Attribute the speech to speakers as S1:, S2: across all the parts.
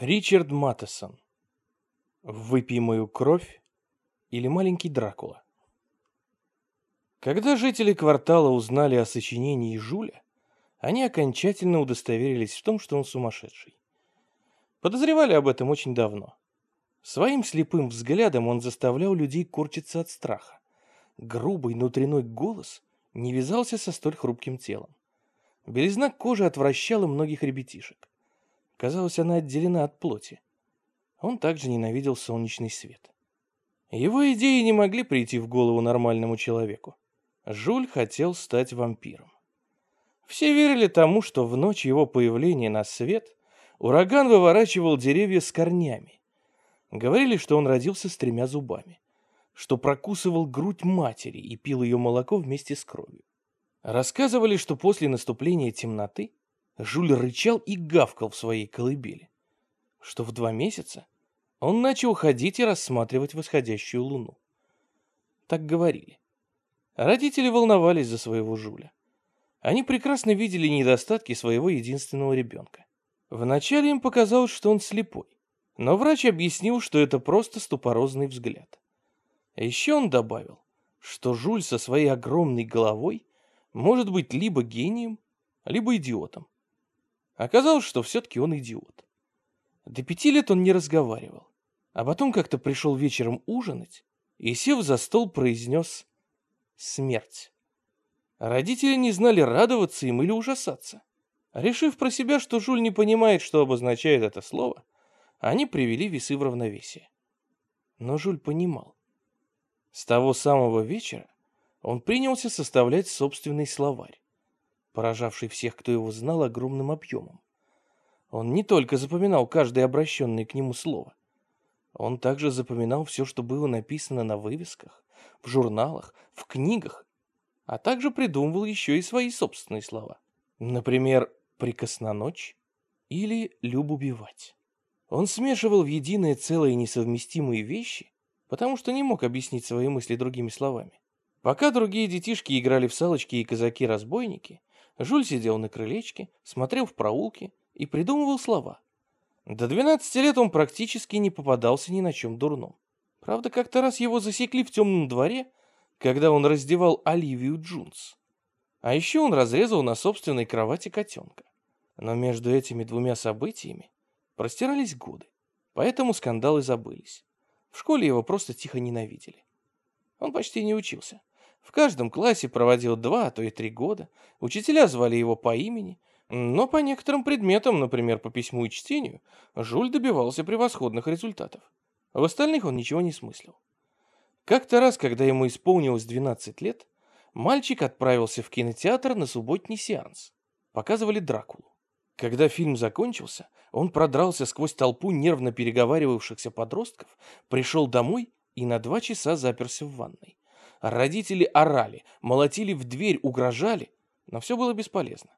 S1: Ричард Маттесон. «Выпей мою кровь» или «Маленький Дракула». Когда жители квартала узнали о сочинении Жуля, они окончательно удостоверились в том, что он сумасшедший. Подозревали об этом очень давно. Своим слепым взглядом он заставлял людей корчиться от страха. Грубый внутренной голос не вязался со столь хрупким телом. Белизна кожи отвращала многих ребятишек. Казалось, она отделена от плоти. Он также ненавидел солнечный свет. Его идеи не могли прийти в голову нормальному человеку. Жуль хотел стать вампиром. Все верили тому, что в ночь его появления на свет ураган выворачивал деревья с корнями. Говорили, что он родился с тремя зубами, что прокусывал грудь матери и пил ее молоко вместе с кровью. Рассказывали, что после наступления темноты Жуль рычал и гавкал в своей колыбели, что в два месяца он начал ходить и рассматривать восходящую луну. Так говорили. Родители волновались за своего Жуля. Они прекрасно видели недостатки своего единственного ребенка. Вначале им показалось, что он слепой, но врач объяснил, что это просто ступорозный взгляд. еще он добавил, что Жуль со своей огромной головой может быть либо гением, либо идиотом. Оказалось, что все-таки он идиот. До пяти лет он не разговаривал. А потом как-то пришел вечером ужинать и, сев за стол, произнес «смерть». Родители не знали, радоваться им или ужасаться. Решив про себя, что Жуль не понимает, что обозначает это слово, они привели весы в равновесие. Но Жуль понимал. С того самого вечера он принялся составлять собственный словарь поражавший всех, кто его знал, огромным объемом. Он не только запоминал каждое обращенное к нему слово. Он также запоминал все, что было написано на вывесках, в журналах, в книгах, а также придумывал еще и свои собственные слова. Например, «прикосноночь» или «люб убивать». Он смешивал в единое целое несовместимые вещи, потому что не мог объяснить свои мысли другими словами. Пока другие детишки играли в салочки и казаки-разбойники, Жуль сидел на крылечке, смотрел в проулки и придумывал слова. До 12 лет он практически не попадался ни на чем дурном. Правда, как-то раз его засекли в темном дворе, когда он раздевал Оливию Джунс. А еще он разрезал на собственной кровати котенка. Но между этими двумя событиями простирались годы, поэтому скандалы забылись. В школе его просто тихо ненавидели. Он почти не учился. В каждом классе проводил два, а то и три года. Учителя звали его по имени. Но по некоторым предметам, например, по письму и чтению, Жуль добивался превосходных результатов. В остальных он ничего не смыслил. Как-то раз, когда ему исполнилось 12 лет, мальчик отправился в кинотеатр на субботний сеанс. Показывали Дракулу. Когда фильм закончился, он продрался сквозь толпу нервно переговаривавшихся подростков, пришел домой и на два часа заперся в ванной. Родители орали, молотили в дверь, угрожали, но все было бесполезно.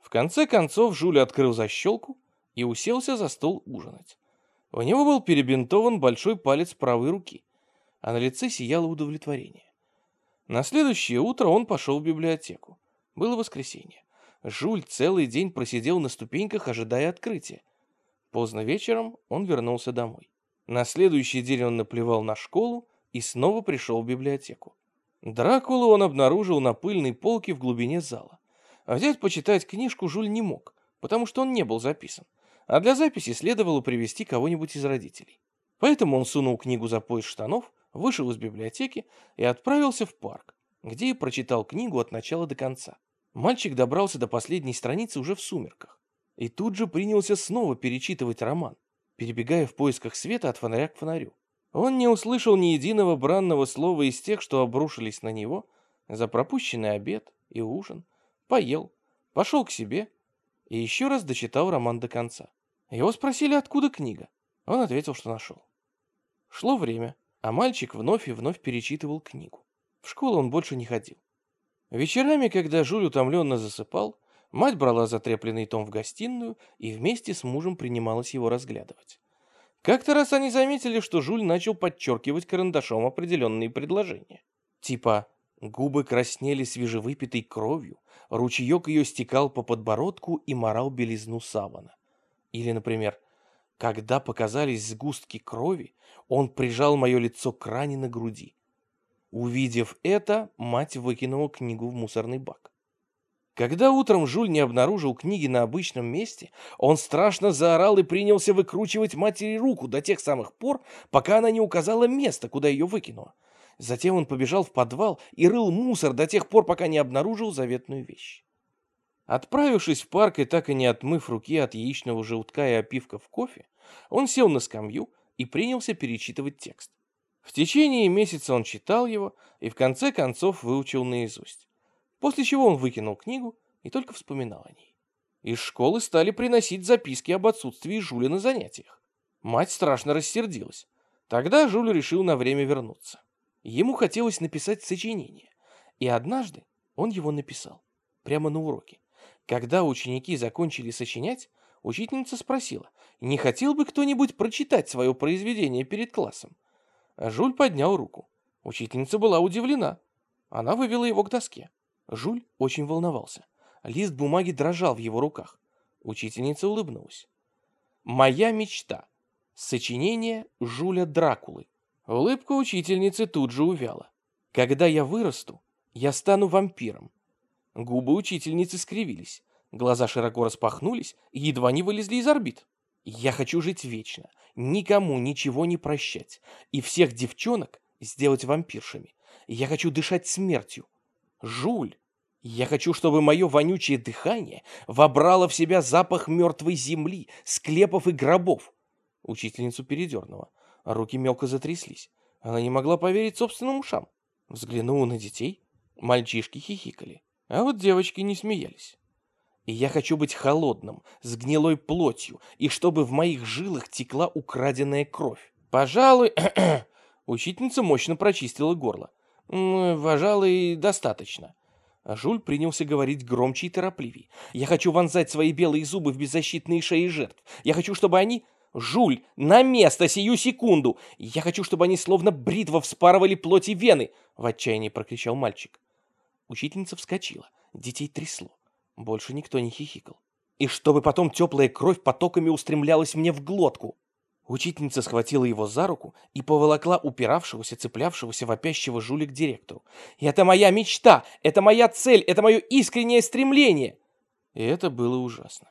S1: В конце концов Жюля открыл защелку и уселся за стол ужинать. У него был перебинтован большой палец правой руки, а на лице сияло удовлетворение. На следующее утро он пошел в библиотеку. Было воскресенье. Жуль целый день просидел на ступеньках, ожидая открытия. Поздно вечером он вернулся домой. На следующий день он наплевал на школу и снова пришел в библиотеку. Дракулу он обнаружил на пыльной полке в глубине зала. А взять почитать книжку Жуль не мог, потому что он не был записан, а для записи следовало привести кого-нибудь из родителей. Поэтому он сунул книгу за пояс штанов, вышел из библиотеки и отправился в парк, где и прочитал книгу от начала до конца. Мальчик добрался до последней страницы уже в сумерках и тут же принялся снова перечитывать роман, перебегая в поисках света от фонаря к фонарю. Он не услышал ни единого бранного слова из тех, что обрушились на него за пропущенный обед и ужин, поел, пошел к себе и еще раз дочитал роман до конца. Его спросили, откуда книга. Он ответил, что нашел. Шло время, а мальчик вновь и вновь перечитывал книгу. В школу он больше не ходил. Вечерами, когда Жуль утомленно засыпал, мать брала затрепленный том в гостиную и вместе с мужем принималась его разглядывать. Как-то раз они заметили, что Жуль начал подчеркивать карандашом определенные предложения. Типа «губы краснели свежевыпитой кровью», ручеек ее стекал по подбородку и морал белизну савана. Или, например, Когда показались сгустки крови, он прижал мое лицо к ране на груди. Увидев это, мать выкинула книгу в мусорный бак. Когда утром Жуль не обнаружил книги на обычном месте, он страшно заорал и принялся выкручивать матери руку до тех самых пор, пока она не указала место, куда ее выкинула. Затем он побежал в подвал и рыл мусор до тех пор, пока не обнаружил заветную вещь. Отправившись в парк и так и не отмыв руки от яичного желтка и опивка в кофе, он сел на скамью и принялся перечитывать текст. В течение месяца он читал его и в конце концов выучил наизусть после чего он выкинул книгу и только вспоминал о ней. Из школы стали приносить записки об отсутствии Жуля на занятиях. Мать страшно рассердилась. Тогда Жуль решил на время вернуться. Ему хотелось написать сочинение, и однажды он его написал, прямо на уроке. Когда ученики закончили сочинять, учительница спросила, не хотел бы кто-нибудь прочитать свое произведение перед классом. Жуль поднял руку. Учительница была удивлена. Она вывела его к доске. Жуль очень волновался. Лист бумаги дрожал в его руках. Учительница улыбнулась. «Моя мечта. Сочинение Жуля Дракулы». Улыбка учительницы тут же увяла. «Когда я вырасту, я стану вампиром». Губы учительницы скривились. Глаза широко распахнулись и едва не вылезли из орбит. «Я хочу жить вечно, никому ничего не прощать и всех девчонок сделать вампиршами. Я хочу дышать смертью, Жуль, я хочу, чтобы мое вонючее дыхание вобрало в себя запах мертвой земли, склепов и гробов. Учительницу передернула. Руки мелко затряслись. Она не могла поверить собственным ушам. Взглянула на детей. Мальчишки хихикали. А вот девочки не смеялись. И я хочу быть холодным, с гнилой плотью, и чтобы в моих жилах текла украденная кровь. Пожалуй, учительница мощно прочистила горло. «Пожалуй, достаточно». Жуль принялся говорить громче и торопливее. «Я хочу вонзать свои белые зубы в беззащитные шеи жертв. Я хочу, чтобы они... Жуль, на место сию секунду! Я хочу, чтобы они словно бритва вспарывали плоть и вены!» В отчаянии прокричал мальчик. Учительница вскочила. Детей трясло. Больше никто не хихикал. И чтобы потом теплая кровь потоками устремлялась мне в глотку. Учительница схватила его за руку и поволокла упиравшегося, цеплявшегося, вопящего жуля к директору. «Это моя мечта! Это моя цель! Это мое искреннее стремление!» И это было ужасно.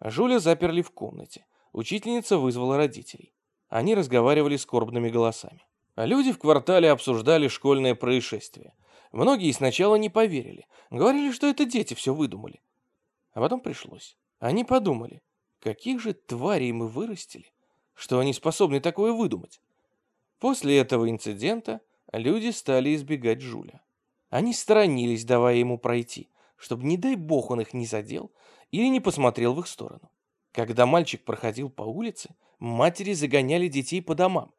S1: Жуля заперли в комнате. Учительница вызвала родителей. Они разговаривали скорбными голосами. Люди в квартале обсуждали школьное происшествие. Многие сначала не поверили. Говорили, что это дети все выдумали. А потом пришлось. Они подумали, каких же тварей мы вырастили, что они способны такое выдумать. После этого инцидента люди стали избегать Жуля. Они сторонились, давая ему пройти, чтобы, не дай бог, он их не задел или не посмотрел в их сторону. Когда мальчик проходил по улице, матери загоняли детей по домам,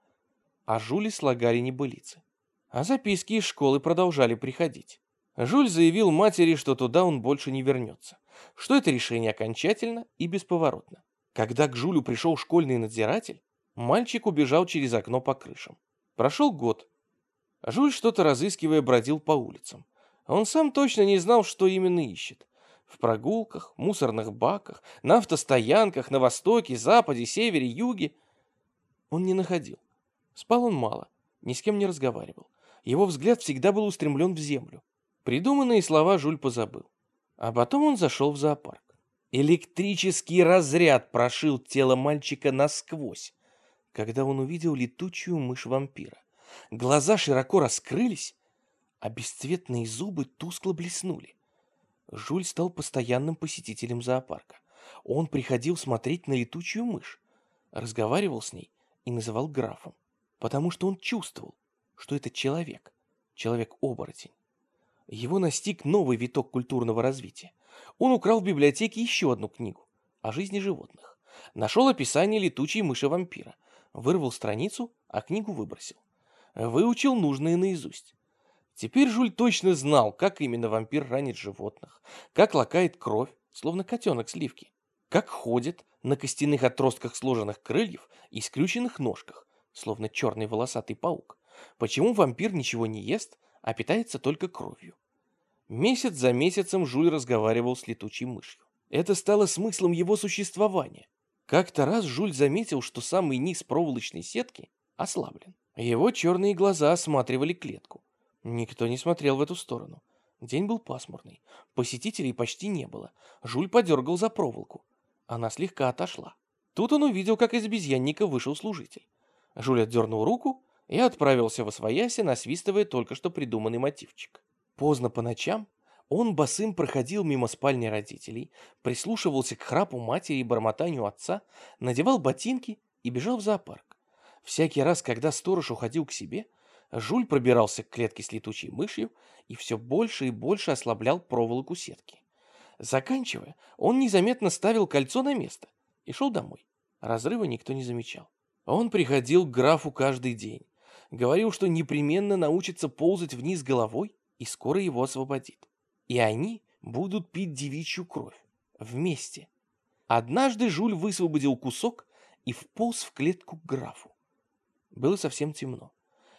S1: а Жули слагали небылицы. А записки из школы продолжали приходить. Жуль заявил матери, что туда он больше не вернется, что это решение окончательно и бесповоротно. Когда к Жулю пришел школьный надзиратель, мальчик убежал через окно по крышам. Прошел год. Жуль, что-то разыскивая, бродил по улицам. Он сам точно не знал, что именно ищет. В прогулках, мусорных баках, на автостоянках, на востоке, западе, севере, юге. Он не находил. Спал он мало, ни с кем не разговаривал. Его взгляд всегда был устремлен в землю. Придуманные слова Жуль позабыл. А потом он зашел в зоопарк. Электрический разряд прошил тело мальчика насквозь, когда он увидел летучую мышь-вампира. Глаза широко раскрылись, а бесцветные зубы тускло блеснули. Жуль стал постоянным посетителем зоопарка. Он приходил смотреть на летучую мышь, разговаривал с ней и называл графом, потому что он чувствовал, что это человек, человек-оборотень. Его настиг новый виток культурного развития – он украл в библиотеке еще одну книгу о жизни животных. Нашел описание летучей мыши-вампира. Вырвал страницу, а книгу выбросил. Выучил нужное наизусть. Теперь Жуль точно знал, как именно вампир ранит животных, как лакает кровь, словно котенок сливки, как ходит на костяных отростках сложенных крыльев и скрюченных ножках, словно черный волосатый паук, почему вампир ничего не ест, а питается только кровью. Месяц за месяцем Жуль разговаривал с летучей мышью. Это стало смыслом его существования. Как-то раз Жуль заметил, что самый низ проволочной сетки ослаблен. Его черные глаза осматривали клетку. Никто не смотрел в эту сторону. День был пасмурный. Посетителей почти не было. Жуль подергал за проволоку. Она слегка отошла. Тут он увидел, как из обезьянника вышел служитель. Жуль отдернул руку и отправился во свояси, насвистывая только что придуманный мотивчик. Поздно по ночам он босым проходил мимо спальни родителей, прислушивался к храпу матери и бормотанию отца, надевал ботинки и бежал в зоопарк. Всякий раз, когда сторож уходил к себе, Жуль пробирался к клетке с летучей мышью и все больше и больше ослаблял проволоку сетки. Заканчивая, он незаметно ставил кольцо на место и шел домой. Разрыва никто не замечал. Он приходил к графу каждый день, говорил, что непременно научится ползать вниз головой и скоро его освободит. И они будут пить девичью кровь. Вместе. Однажды Жуль высвободил кусок и вполз в клетку к графу. Было совсем темно.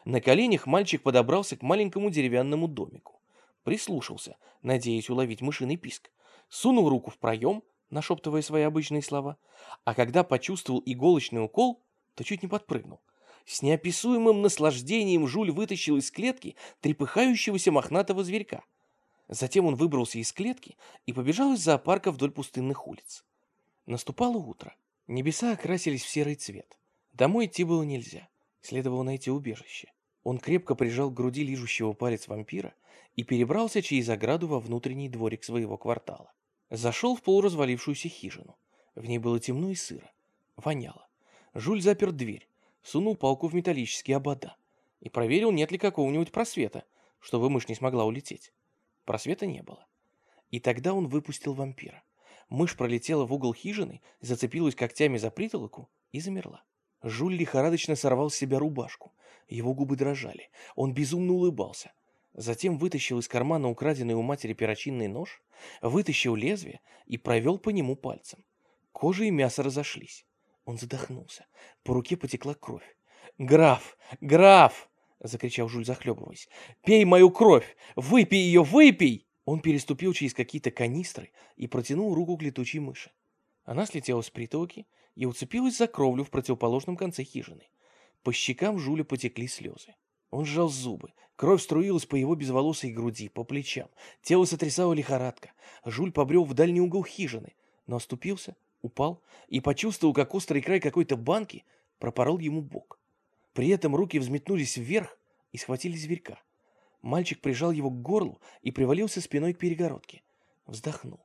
S1: На коленях мальчик подобрался к маленькому деревянному домику. Прислушался, надеясь уловить мышиный писк. Сунул руку в проем, нашептывая свои обычные слова, а когда почувствовал иголочный укол, то чуть не подпрыгнул. С неописуемым наслаждением Жуль вытащил из клетки трепыхающегося мохнатого зверька. Затем он выбрался из клетки и побежал из зоопарка вдоль пустынных улиц. Наступало утро. Небеса окрасились в серый цвет. Домой идти было нельзя. Следовало найти убежище. Он крепко прижал к груди лижущего палец вампира и перебрался через ограду во внутренний дворик своего квартала. Зашел в полуразвалившуюся хижину. В ней было темно и сыро. Воняло. Жуль запер дверь, сунул палку в металлические обода и проверил, нет ли какого-нибудь просвета, чтобы мышь не смогла улететь. Просвета не было. И тогда он выпустил вампира. Мышь пролетела в угол хижины, зацепилась когтями за притолоку и замерла. Жуль лихорадочно сорвал с себя рубашку. Его губы дрожали. Он безумно улыбался. Затем вытащил из кармана украденный у матери перочинный нож, вытащил лезвие и провел по нему пальцем. Кожа и мясо разошлись. Он задохнулся. По руке потекла кровь. «Граф! Граф!» — закричал Жуль, захлебываясь. «Пей мою кровь! Выпей ее! Выпей!» Он переступил через какие-то канистры и протянул руку к летучей мыши. Она слетела с притолки и уцепилась за кровлю в противоположном конце хижины. По щекам Жуля потекли слезы. Он сжал зубы. Кровь струилась по его безволосой груди, по плечам. Тело сотрясало лихорадка. Жуль побрел в дальний угол хижины, но оступился, упал и почувствовал, как острый край какой-то банки пропорол ему бок. При этом руки взметнулись вверх и схватили зверька. Мальчик прижал его к горлу и привалился спиной к перегородке. Вздохнул.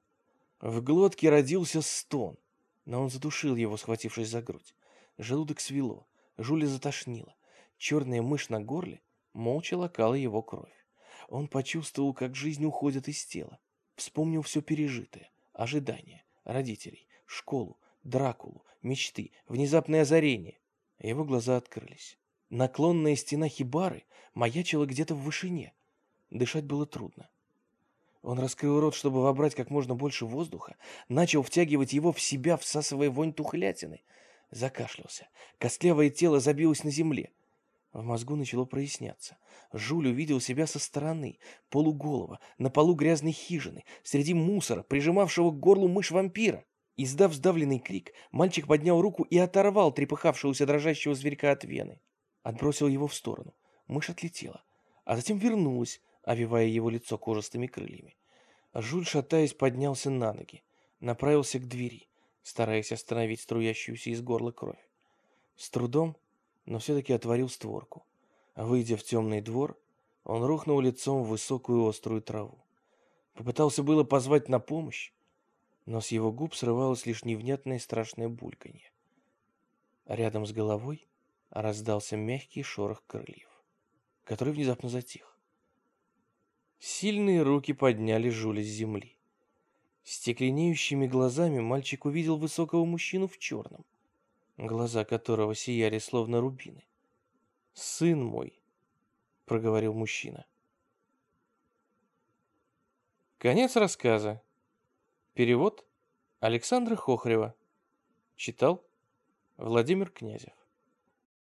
S1: В глотке родился стон, но он задушил его, схватившись за грудь. Желудок свело, Жуля затошнило. Черная мышь на горле молча лакала его кровь. Он почувствовал, как жизнь уходит из тела. Вспомнил все пережитое. Ожидания, родителей, школу, Дракулу, мечты, внезапное озарение. Его глаза открылись. Наклонная стена хибары маячила где-то в вышине. Дышать было трудно. Он раскрыл рот, чтобы вобрать как можно больше воздуха, начал втягивать его в себя, всасывая вонь тухлятины. Закашлялся. Костлявое тело забилось на земле. В мозгу начало проясняться. Жуль увидел себя со стороны, полуголого, на полу грязной хижины, среди мусора, прижимавшего к горлу мышь-вампира. Издав сдавленный крик, мальчик поднял руку и оторвал трепыхавшегося дрожащего зверька от вены. Отбросил его в сторону. Мышь отлетела, а затем вернулась, овивая его лицо кожистыми крыльями. Жуль, шатаясь, поднялся на ноги, направился к двери, стараясь остановить струящуюся из горла кровь. С трудом но все-таки отворил створку. Выйдя в темный двор, он рухнул лицом в высокую острую траву. Попытался было позвать на помощь, но с его губ срывалось лишь невнятное страшное бульканье. Рядом с головой раздался мягкий шорох крыльев, который внезапно затих. Сильные руки подняли Жуля с земли. Стекленеющими глазами мальчик увидел высокого мужчину в черном глаза которого сияли словно рубины. «Сын мой», — проговорил мужчина. Конец рассказа. Перевод Александра Хохрева. Читал Владимир Князев.